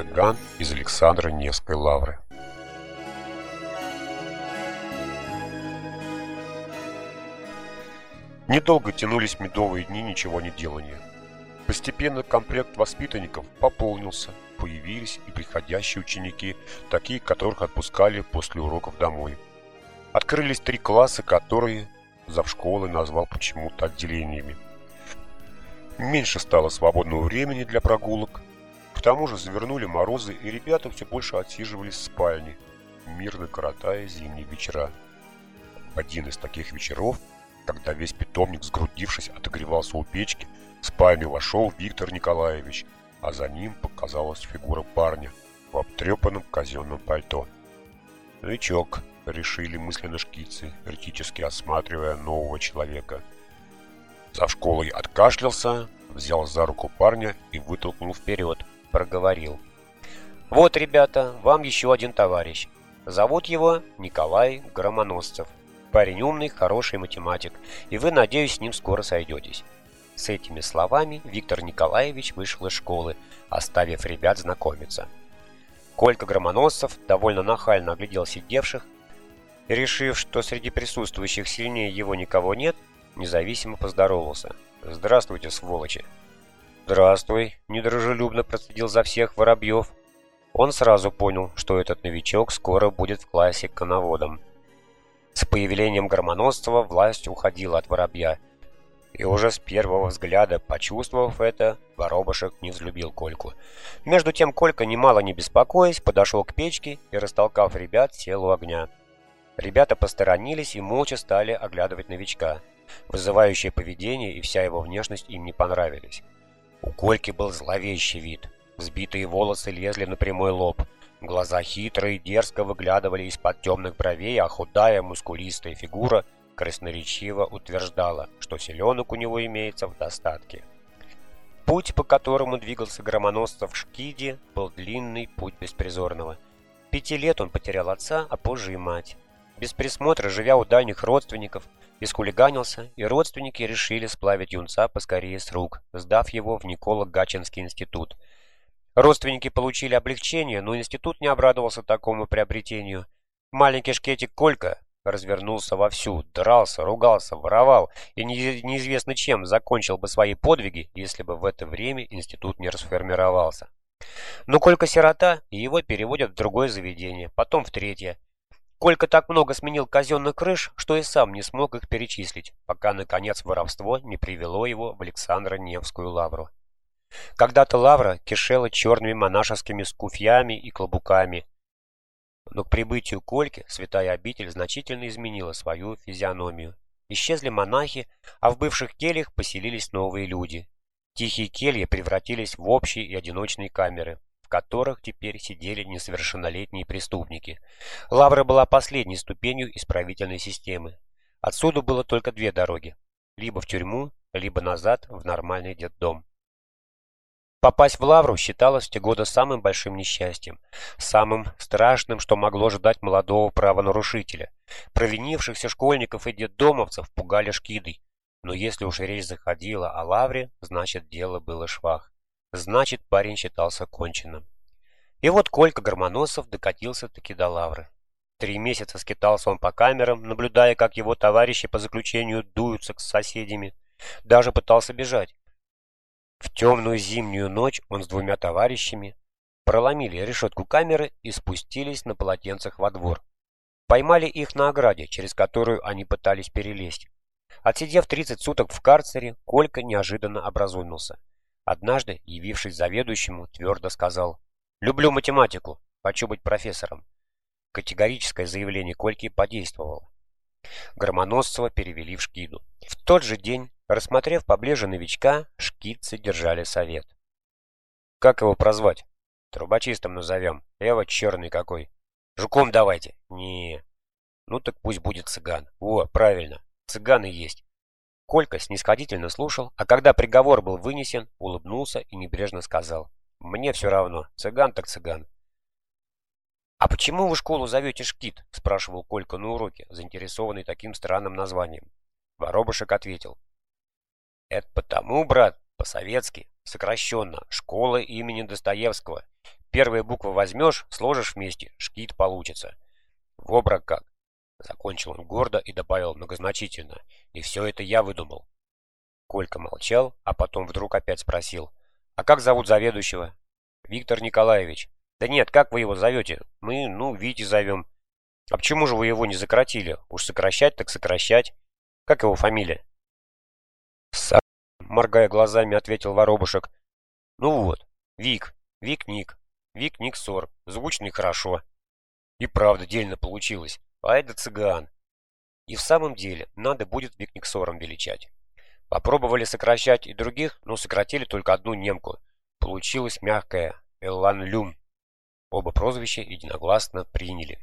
цыган из Александра Невской лавры. Недолго тянулись медовые дни ничего не делания. Постепенно комплект воспитанников пополнился, появились и приходящие ученики, такие, которых отпускали после уроков домой. Открылись три класса, которые завшколы назвал почему-то отделениями. Меньше стало свободного времени для прогулок. К тому же завернули морозы, и ребята все больше отсиживались в спальне, мирно коротая зимние вечера. Один из таких вечеров когда весь питомник, сгрудившись, отогревался у печки, в спальню вошел Виктор Николаевич, а за ним показалась фигура парня в обтрепанном казенном пальто. «Новичок», — решили мысленно шкицы, критически осматривая нового человека. За школой откашлялся, взял за руку парня и вытолкнул вперед, проговорил. «Вот, ребята, вам еще один товарищ. Зовут его Николай Громоносцев. Парень умный, хороший математик, и вы, надеюсь, с ним скоро сойдетесь. С этими словами Виктор Николаевич вышел из школы, оставив ребят знакомиться. Колька Громоносцев довольно нахально оглядел сидевших, решив, что среди присутствующих сильнее его никого нет, независимо поздоровался. «Здравствуйте, сволочи!» «Здравствуй!» – недружелюбно процедил за всех Воробьев. Он сразу понял, что этот новичок скоро будет в классе коноводом. С появлением Громоносцева власть уходила от воробья. И уже с первого взгляда, почувствовав это, воробушек не взлюбил Кольку. Между тем Колька, немало не беспокоясь, подошел к печке и, растолкав ребят, сел у огня. Ребята посторонились и молча стали оглядывать новичка. Вызывающее поведение и вся его внешность им не понравились. У Кольки был зловещий вид. Взбитые волосы лезли на прямой лоб – Глаза хитрые, дерзко выглядывали из-под темных бровей, а худая, мускулистая фигура красноречиво утверждала, что селенок у него имеется в достатке. Путь, по которому двигался громоносцев Шкиди, был длинный путь беспризорного. Пяти лет он потерял отца, а позже и мать. Без присмотра, живя у дальних родственников, искулиганился, и родственники решили сплавить юнца поскорее с рук, сдав его в Николо-Гачинский институт – Родственники получили облегчение, но институт не обрадовался такому приобретению. Маленький шкетик Колька развернулся вовсю, дрался, ругался, воровал и неизвестно чем закончил бы свои подвиги, если бы в это время институт не расформировался. Но Колька сирота, и его переводят в другое заведение, потом в третье. Колька так много сменил казенных крыш, что и сам не смог их перечислить, пока, наконец, воровство не привело его в Александро-Невскую лавру. Когда-то лавра кишела черными монашескими скуфьями и клобуками, но к прибытию Кольки святая обитель значительно изменила свою физиономию. Исчезли монахи, а в бывших кельях поселились новые люди. Тихие кельи превратились в общие и одиночные камеры, которых теперь сидели несовершеннолетние преступники. Лавра была последней ступенью исправительной системы. Отсюда было только две дороги. Либо в тюрьму, либо назад в нормальный детдом. Попасть в Лавру считалось в те годы самым большим несчастьем, самым страшным, что могло ждать молодого правонарушителя. Провинившихся школьников и детдомовцев пугали шкидой. Но если уж речь заходила о Лавре, значит дело было швах. Значит парень считался конченным. И вот Колька Гармоносов докатился-таки до Лавры. Три месяца скитался он по камерам, наблюдая, как его товарищи по заключению дуются с соседями. Даже пытался бежать. В темную зимнюю ночь он с двумя товарищами проломили решетку камеры и спустились на полотенцах во двор. Поймали их на ограде, через которую они пытались перелезть. Отсидев 30 суток в карцере, Колька неожиданно образумился. Однажды, явившись заведующему, твердо сказал «Люблю математику, хочу быть профессором». Категорическое заявление Кольки подействовало. Громоносцева перевели в Шкиду. В тот же день Рассмотрев поближе новичка, шкицы держали совет. «Как его прозвать?» «Трубочистом назовем. Эва черный какой. Жуком давайте». «Не». «Ну так пусть будет цыган». «О, правильно. Цыганы есть». Колька снисходительно слушал, а когда приговор был вынесен, улыбнулся и небрежно сказал. «Мне все равно. Цыган так цыган». «А почему вы школу зовете Шкит?» – спрашивал Колька на уроке, заинтересованный таким странным названием. Воробушек ответил. Это потому, брат, по-советски, сокращенно, школа имени Достоевского. Первые буквы возьмешь, сложишь вместе, шкит получится. В обрак как. Закончил он гордо и добавил многозначительно. И все это я выдумал. Колька молчал, а потом вдруг опять спросил. А как зовут заведующего? Виктор Николаевич. Да нет, как вы его зовете? Мы, ну, Вити зовем. А почему же вы его не сократили? Уж сокращать так сокращать. Как его фамилия? Са, моргая глазами, ответил воробушек. Ну вот, Вик, Вик Ник, Вик Никсор. Звучно и хорошо. И правда, дельно получилось. Ай да цыган. И в самом деле, надо будет Вик Никсором величать. Попробовали сокращать и других, но сократили только одну немку. Получилось мягкое Эллан Люм. Оба прозвища единогласно приняли.